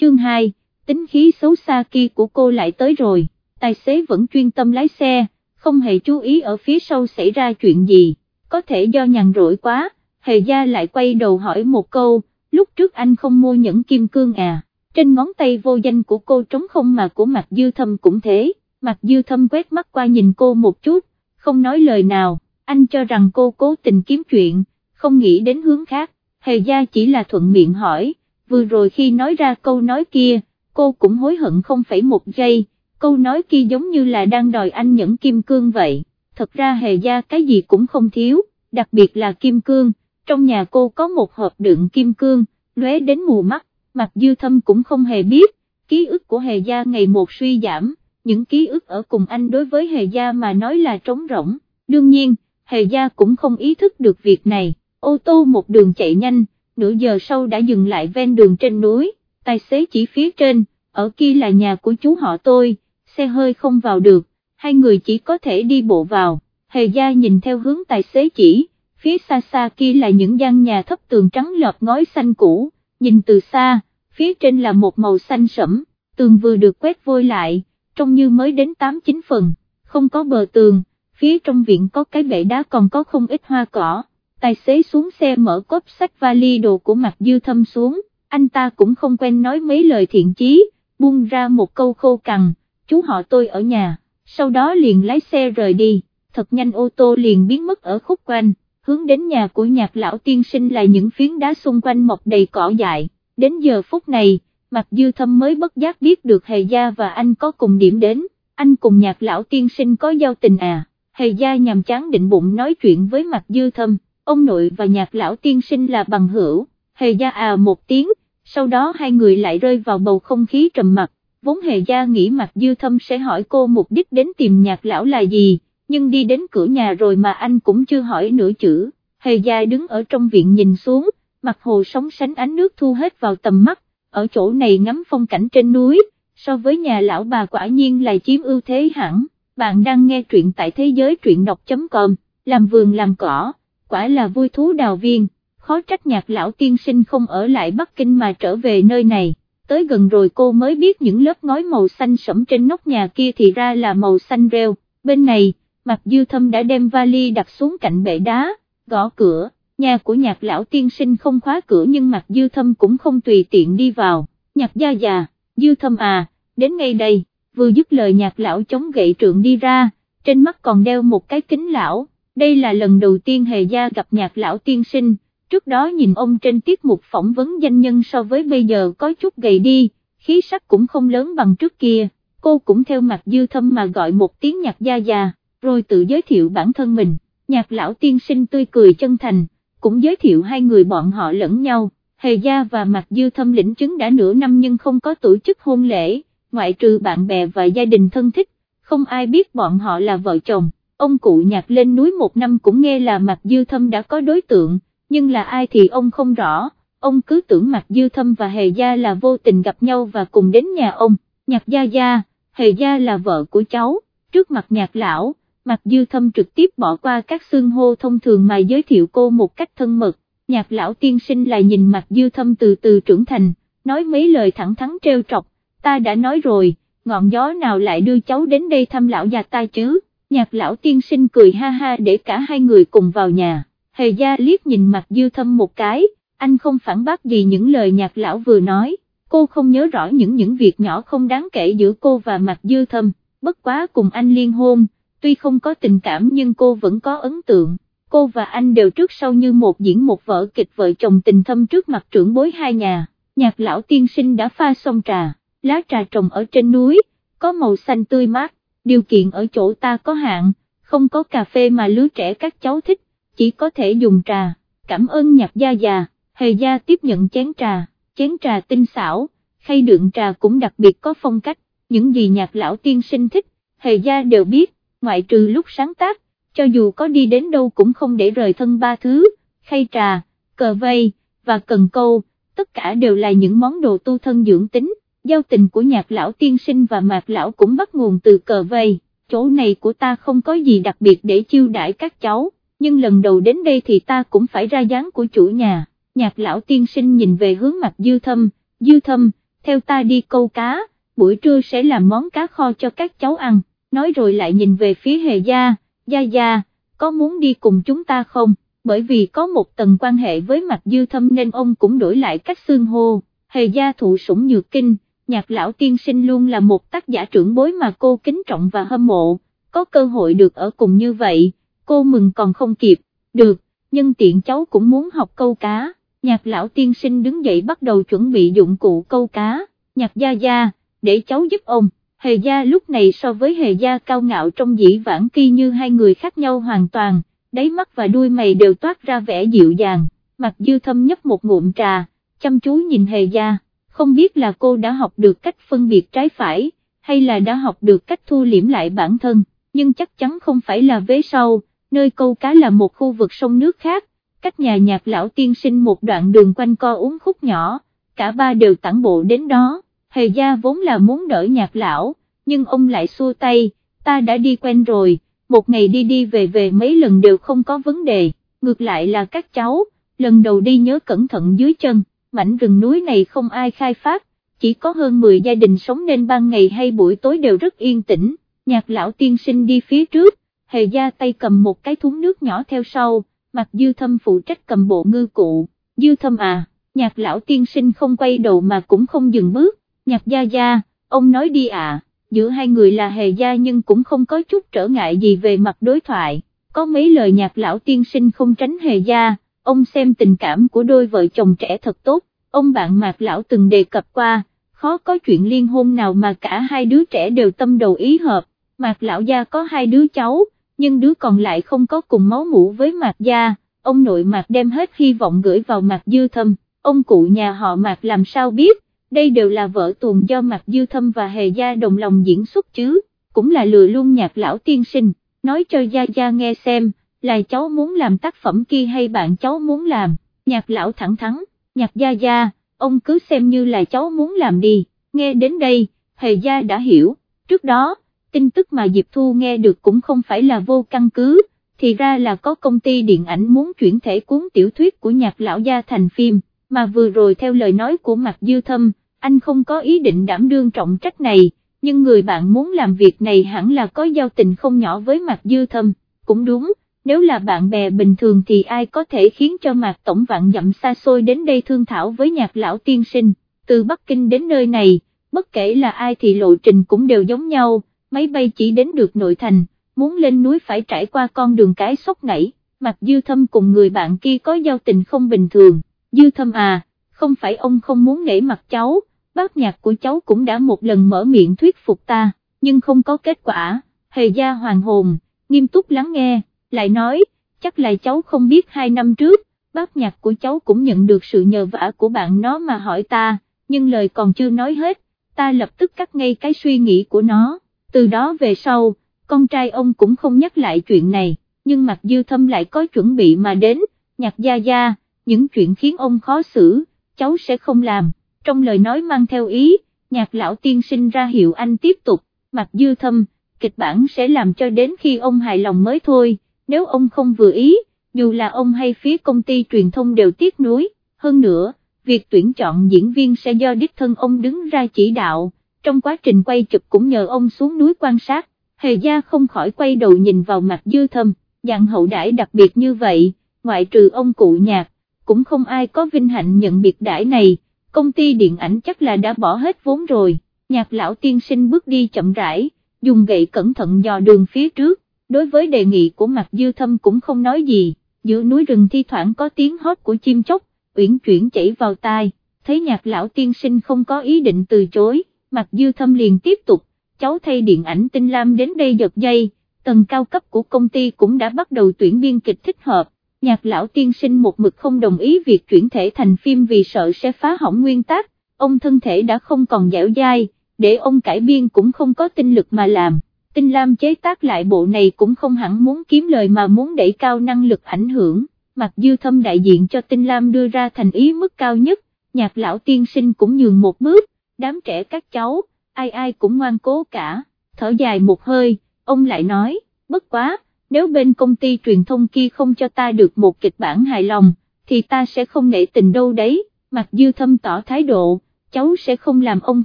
chương 2, tính khí xấu xa kia của cô lại tới rồi, tài xế vẫn chuyên tâm lái xe, không hề chú ý ở phía sau xảy ra chuyện gì, có thể do nhàn rỗi quá, hề gia lại quay đầu hỏi một câu, lúc trước anh không mua những kim cương à, trên ngón tay vô danh của cô trống không mà của mặt dư thâm cũng thế, mặt dư thâm quét mắt qua nhìn cô một chút, không nói lời nào, anh cho rằng cô cố tình kiếm chuyện, không nghĩ đến hướng khác, hề gia chỉ là thuận miệng hỏi, vừa rồi khi nói ra câu nói kia, cô cũng hối hận không phải một giây, câu nói kia giống như là đang đòi anh nhẫn kim cương vậy, thật ra hề gia cái gì cũng không thiếu, đặc biệt là kim cương, trong nhà cô có một hộp đựng kim cương, lóe đến mù mắt, mặt dư thâm cũng không hề biết, ký ức của hề gia ngày một suy giảm, những ký ức ở cùng anh đối với hề gia mà nói là trống rỗng, đương nhiên, hề gia cũng không ý thức được việc này, ô tô một đường chạy nhanh, nửa giờ sau đã dừng lại ven đường trên núi, tài xế chỉ phía trên, ở kia là nhà của chú họ tôi, xe hơi không vào được, hai người chỉ có thể đi bộ vào, hề gia nhìn theo hướng tài xế chỉ, phía xa xa kia là những gian nhà thấp tường trắng lợp ngói xanh cũ, nhìn từ xa, phía trên là một màu xanh sẫm, tường vừa được quét vôi lại, trông như mới đến 8-9 phần, không có bờ tường, phía trong viện có cái bể đá còn có không ít hoa cỏ, tài xế xuống xe mở cốp sách vali đồ của Mạc dư thâm xuống, anh ta cũng không quen nói mấy lời thiện chí, buông ra một câu khô cằn, chú họ tôi ở nhà, sau đó liền lái xe rời đi, thật nhanh ô tô liền biến mất ở khúc quanh, hướng đến nhà của nhạc lão tiên sinh là những phiến đá xung quanh mọc đầy cỏ dại, đến giờ phút này, Mạc dư thâm mới bất giác biết được hề gia và anh có cùng điểm đến, anh cùng nhạc lão tiên sinh có giao tình à, hề gia nhằm chán định bụng nói chuyện với Mạc dư thâm, ông nội và nhạc lão tiên sinh là bằng hữu, hề gia à một tiếng, sau đó hai người lại rơi vào bầu không khí trầm mặc, vốn hề gia nghĩ mặt dư thâm sẽ hỏi cô mục đích đến tìm nhạc lão là gì, nhưng đi đến cửa nhà rồi mà anh cũng chưa hỏi nửa chữ, hề gia đứng ở trong viện nhìn xuống, mặt hồ sóng sánh ánh nước thu hết vào tầm mắt, ở chỗ này ngắm phong cảnh trên núi, so với nhà lão bà quả nhiên là chiếm ưu thế hẳn, bạn đang nghe truyện tại thế giới truyện đọc.com, làm vườn làm cỏ, quả là vui thú đào viên, khó trách nhạc lão tiên sinh không ở lại Bắc Kinh mà trở về nơi này, tới gần rồi cô mới biết những lớp ngói màu xanh sẫm trên nóc nhà kia thì ra là màu xanh rêu, bên này, mặt dư thâm đã đem vali đặt xuống cạnh bệ đá, gõ cửa. Nhà của nhạc lão tiên sinh không khóa cửa nhưng mặt dư thâm cũng không tùy tiện đi vào, nhạc gia già, dư thâm à, đến ngay đây, vừa dứt lời nhạc lão chống gậy trượng đi ra, trên mắt còn đeo một cái kính lão, đây là lần đầu tiên hề gia gặp nhạc lão tiên sinh, trước đó nhìn ông trên tiết mục phỏng vấn danh nhân so với bây giờ có chút gầy đi, khí sắc cũng không lớn bằng trước kia, cô cũng theo mặt dư thâm mà gọi một tiếng nhạc gia già, rồi tự giới thiệu bản thân mình, nhạc lão tiên sinh tươi cười chân thành cũng giới thiệu hai người bọn họ lẫn nhau, Hề Gia và Mạc Dư Thâm lĩnh chứng đã nửa năm nhưng không có tổ chức hôn lễ, ngoại trừ bạn bè và gia đình thân thích, không ai biết bọn họ là vợ chồng, ông cụ nhạc lên núi một năm cũng nghe là Mạc Dư Thâm đã có đối tượng, nhưng là ai thì ông không rõ, ông cứ tưởng Mạc Dư Thâm và Hề Gia là vô tình gặp nhau và cùng đến nhà ông, nhạc Gia Gia, Hề Gia là vợ của cháu, trước mặt nhạc lão Mạc Dư Thâm trực tiếp bỏ qua các xương hô thông thường mà giới thiệu cô một cách thân mật, nhạc lão tiên sinh lại nhìn Mạc Dư Thâm từ từ trưởng thành, nói mấy lời thẳng thắn treo trọc, ta đã nói rồi, ngọn gió nào lại đưa cháu đến đây thăm lão già ta chứ, nhạc lão tiên sinh cười ha ha để cả hai người cùng vào nhà, hề gia liếc nhìn mặt Dư Thâm một cái, anh không phản bác gì những lời nhạc lão vừa nói, cô không nhớ rõ những những việc nhỏ không đáng kể giữa cô và mặt Dư Thâm, bất quá cùng anh liên hôn tuy không có tình cảm nhưng cô vẫn có ấn tượng, cô và anh đều trước sau như một diễn một vở kịch vợ chồng tình thâm trước mặt trưởng bối hai nhà, nhạc lão tiên sinh đã pha xong trà, lá trà trồng ở trên núi, có màu xanh tươi mát, điều kiện ở chỗ ta có hạn, không có cà phê mà lứa trẻ các cháu thích, chỉ có thể dùng trà, cảm ơn nhạc gia già, hề gia tiếp nhận chén trà, chén trà tinh xảo, khay đựng trà cũng đặc biệt có phong cách, những gì nhạc lão tiên sinh thích, hề gia đều biết, ngoại trừ lúc sáng tác, cho dù có đi đến đâu cũng không để rời thân ba thứ, khay trà, cờ vây, và cần câu, tất cả đều là những món đồ tu thân dưỡng tính, giao tình của nhạc lão tiên sinh và mạc lão cũng bắt nguồn từ cờ vây, chỗ này của ta không có gì đặc biệt để chiêu đãi các cháu, nhưng lần đầu đến đây thì ta cũng phải ra dáng của chủ nhà, nhạc lão tiên sinh nhìn về hướng mặt dư thâm, dư thâm, theo ta đi câu cá, buổi trưa sẽ làm món cá kho cho các cháu ăn, nói rồi lại nhìn về phía hề gia, gia gia, có muốn đi cùng chúng ta không, bởi vì có một tầng quan hệ với mặt dư thâm nên ông cũng đổi lại cách xương hô, hề gia thụ sủng nhược kinh, nhạc lão tiên sinh luôn là một tác giả trưởng bối mà cô kính trọng và hâm mộ, có cơ hội được ở cùng như vậy, cô mừng còn không kịp, được, nhưng tiện cháu cũng muốn học câu cá, nhạc lão tiên sinh đứng dậy bắt đầu chuẩn bị dụng cụ câu cá, nhạc gia gia, để cháu giúp ông, hề gia lúc này so với hề gia cao ngạo trong dĩ vãng kỳ như hai người khác nhau hoàn toàn, đáy mắt và đuôi mày đều toát ra vẻ dịu dàng, mặt dư thâm nhấp một ngụm trà, chăm chú nhìn hề gia, không biết là cô đã học được cách phân biệt trái phải, hay là đã học được cách thu liễm lại bản thân, nhưng chắc chắn không phải là vế sau, nơi câu cá là một khu vực sông nước khác, cách nhà nhạc lão tiên sinh một đoạn đường quanh co uống khúc nhỏ, cả ba đều tản bộ đến đó, hề gia vốn là muốn đỡ nhạc lão, nhưng ông lại xua tay, ta đã đi quen rồi, một ngày đi đi về về mấy lần đều không có vấn đề, ngược lại là các cháu, lần đầu đi nhớ cẩn thận dưới chân, mảnh rừng núi này không ai khai phát, chỉ có hơn 10 gia đình sống nên ban ngày hay buổi tối đều rất yên tĩnh, nhạc lão tiên sinh đi phía trước, hề gia tay cầm một cái thúng nước nhỏ theo sau, mặt dư thâm phụ trách cầm bộ ngư cụ, dư thâm à, nhạc lão tiên sinh không quay đầu mà cũng không dừng bước, nhạc gia gia, ông nói đi à, giữa hai người là hề gia nhưng cũng không có chút trở ngại gì về mặt đối thoại, có mấy lời nhạc lão tiên sinh không tránh hề gia, ông xem tình cảm của đôi vợ chồng trẻ thật tốt, ông bạn mạc lão từng đề cập qua, khó có chuyện liên hôn nào mà cả hai đứa trẻ đều tâm đầu ý hợp, mạc lão gia có hai đứa cháu, nhưng đứa còn lại không có cùng máu mũ với mạc gia, ông nội mạc đem hết hy vọng gửi vào mạc dư thâm, ông cụ nhà họ mạc làm sao biết, đây đều là vợ tuồng do mạc dư thâm và hề gia đồng lòng diễn xuất chứ, cũng là lừa luôn nhạc lão tiên sinh, nói cho gia gia nghe xem, là cháu muốn làm tác phẩm kia hay bạn cháu muốn làm, nhạc lão thẳng thắn, nhạc gia gia, ông cứ xem như là cháu muốn làm đi, nghe đến đây, hề gia đã hiểu, trước đó, tin tức mà Diệp Thu nghe được cũng không phải là vô căn cứ, thì ra là có công ty điện ảnh muốn chuyển thể cuốn tiểu thuyết của nhạc lão gia thành phim, mà vừa rồi theo lời nói của Mạc Dư Thâm, anh không có ý định đảm đương trọng trách này, nhưng người bạn muốn làm việc này hẳn là có giao tình không nhỏ với Mạc Dư Thâm, cũng đúng, nếu là bạn bè bình thường thì ai có thể khiến cho Mạc Tổng vạn dặm xa xôi đến đây thương thảo với nhạc lão tiên sinh, từ Bắc Kinh đến nơi này, bất kể là ai thì lộ trình cũng đều giống nhau. Máy bay chỉ đến được nội thành, muốn lên núi phải trải qua con đường cái sốc nảy, mặt dư thâm cùng người bạn kia có giao tình không bình thường, dư thâm à, không phải ông không muốn nể mặt cháu, bác nhạc của cháu cũng đã một lần mở miệng thuyết phục ta, nhưng không có kết quả, hề gia hoàng hồn, nghiêm túc lắng nghe, lại nói, chắc là cháu không biết hai năm trước, bác nhạc của cháu cũng nhận được sự nhờ vả của bạn nó mà hỏi ta, nhưng lời còn chưa nói hết, ta lập tức cắt ngay cái suy nghĩ của nó. Từ đó về sau, con trai ông cũng không nhắc lại chuyện này, nhưng mặt dư thâm lại có chuẩn bị mà đến, nhạc gia gia, những chuyện khiến ông khó xử, cháu sẽ không làm, trong lời nói mang theo ý, nhạc lão tiên sinh ra hiệu anh tiếp tục, mặt dư thâm, kịch bản sẽ làm cho đến khi ông hài lòng mới thôi, nếu ông không vừa ý, dù là ông hay phía công ty truyền thông đều tiếc nuối, hơn nữa, việc tuyển chọn diễn viên sẽ do đích thân ông đứng ra chỉ đạo. Trong quá trình quay chụp cũng nhờ ông xuống núi quan sát, hề gia không khỏi quay đầu nhìn vào mặt dư thâm, dạng hậu đãi đặc biệt như vậy, ngoại trừ ông cụ nhạc, cũng không ai có vinh hạnh nhận biệt đãi này, công ty điện ảnh chắc là đã bỏ hết vốn rồi, nhạc lão tiên sinh bước đi chậm rãi, dùng gậy cẩn thận dò đường phía trước, đối với đề nghị của mặt dư thâm cũng không nói gì, giữa núi rừng thi thoảng có tiếng hót của chim chóc, uyển chuyển chảy vào tai, thấy nhạc lão tiên sinh không có ý định từ chối, Mặt dư thâm liền tiếp tục, cháu thay điện ảnh tinh lam đến đây giật dây, tầng cao cấp của công ty cũng đã bắt đầu tuyển biên kịch thích hợp, nhạc lão tiên sinh một mực không đồng ý việc chuyển thể thành phim vì sợ sẽ phá hỏng nguyên tắc, ông thân thể đã không còn dẻo dai, để ông cải biên cũng không có tinh lực mà làm. Tinh Lam chế tác lại bộ này cũng không hẳn muốn kiếm lời mà muốn đẩy cao năng lực ảnh hưởng, mặc dư thâm đại diện cho Tinh Lam đưa ra thành ý mức cao nhất, nhạc lão tiên sinh cũng nhường một bước, đám trẻ các cháu, ai ai cũng ngoan cố cả, thở dài một hơi, ông lại nói, bất quá, nếu bên công ty truyền thông kia không cho ta được một kịch bản hài lòng, thì ta sẽ không nể tình đâu đấy, mặc dư thâm tỏ thái độ, cháu sẽ không làm ông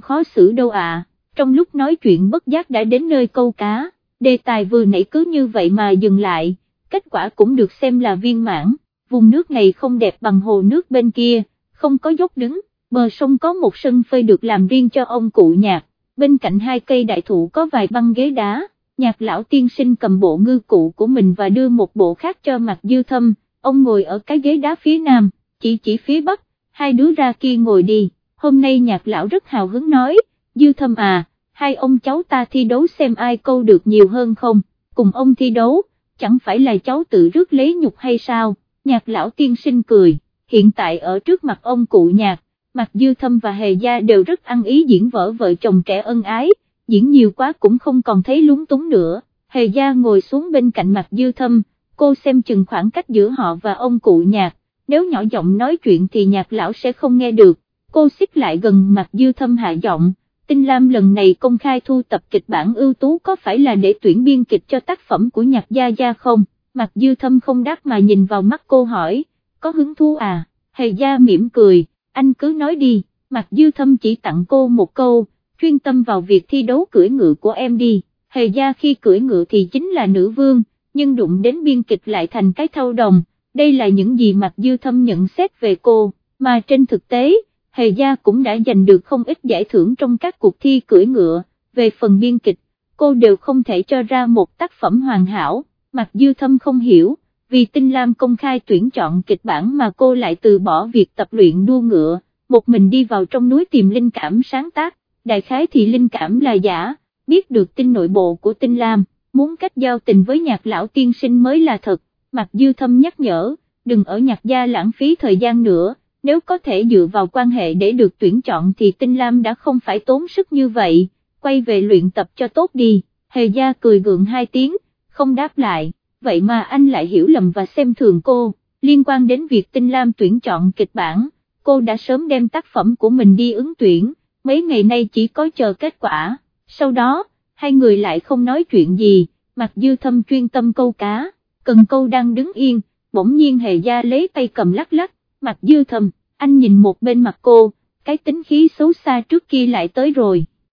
khó xử đâu ạ, trong lúc nói chuyện bất giác đã đến nơi câu cá, đề tài vừa nãy cứ như vậy mà dừng lại, kết quả cũng được xem là viên mãn, vùng nước này không đẹp bằng hồ nước bên kia, không có dốc đứng, bờ sông có một sân phơi được làm riêng cho ông cụ nhạc, bên cạnh hai cây đại thụ có vài băng ghế đá, nhạc lão tiên sinh cầm bộ ngư cụ của mình và đưa một bộ khác cho mặt dư thâm, ông ngồi ở cái ghế đá phía nam, chỉ chỉ phía bắc, hai đứa ra kia ngồi đi, hôm nay nhạc lão rất hào hứng nói, dư thâm à, hai ông cháu ta thi đấu xem ai câu được nhiều hơn không, cùng ông thi đấu, chẳng phải là cháu tự rước lấy nhục hay sao, nhạc lão tiên sinh cười, hiện tại ở trước mặt ông cụ nhạc, mặt dư thâm và hề gia đều rất ăn ý diễn vở vợ chồng trẻ ân ái, diễn nhiều quá cũng không còn thấy lúng túng nữa, hề gia ngồi xuống bên cạnh mặt dư thâm, cô xem chừng khoảng cách giữa họ và ông cụ nhạc, nếu nhỏ giọng nói chuyện thì nhạc lão sẽ không nghe được, cô xích lại gần mặt dư thâm hạ giọng, Tinh Lam lần này công khai thu tập kịch bản ưu tú có phải là để tuyển biên kịch cho tác phẩm của nhạc gia gia không, Mặc dư thâm không đáp mà nhìn vào mắt cô hỏi, có hứng thú à, hề gia mỉm cười, anh cứ nói đi, Mặc dư thâm chỉ tặng cô một câu, chuyên tâm vào việc thi đấu cưỡi ngựa của em đi, hề gia khi cưỡi ngựa thì chính là nữ vương, nhưng đụng đến biên kịch lại thành cái thâu đồng, đây là những gì Mặc dư thâm nhận xét về cô, mà trên thực tế, hề gia cũng đã giành được không ít giải thưởng trong các cuộc thi cưỡi ngựa, về phần biên kịch, cô đều không thể cho ra một tác phẩm hoàn hảo, Mặc dư thâm không hiểu, vì tinh lam công khai tuyển chọn kịch bản mà cô lại từ bỏ việc tập luyện đua ngựa, một mình đi vào trong núi tìm linh cảm sáng tác, đại khái thì linh cảm là giả, biết được tin nội bộ của tinh lam, muốn cách giao tình với nhạc lão tiên sinh mới là thật, Mặc dư thâm nhắc nhở, đừng ở nhạc gia lãng phí thời gian nữa, nếu có thể dựa vào quan hệ để được tuyển chọn thì tinh lam đã không phải tốn sức như vậy, quay về luyện tập cho tốt đi, hề gia cười gượng hai tiếng, không đáp lại, vậy mà anh lại hiểu lầm và xem thường cô, liên quan đến việc tinh lam tuyển chọn kịch bản, cô đã sớm đem tác phẩm của mình đi ứng tuyển, mấy ngày nay chỉ có chờ kết quả, sau đó, hai người lại không nói chuyện gì, mặc dư thâm chuyên tâm câu cá, cần câu đang đứng yên, bỗng nhiên hề gia lấy tay cầm lắc lắc, mặt dư thầm, anh nhìn một bên mặt cô, cái tính khí xấu xa trước kia lại tới rồi.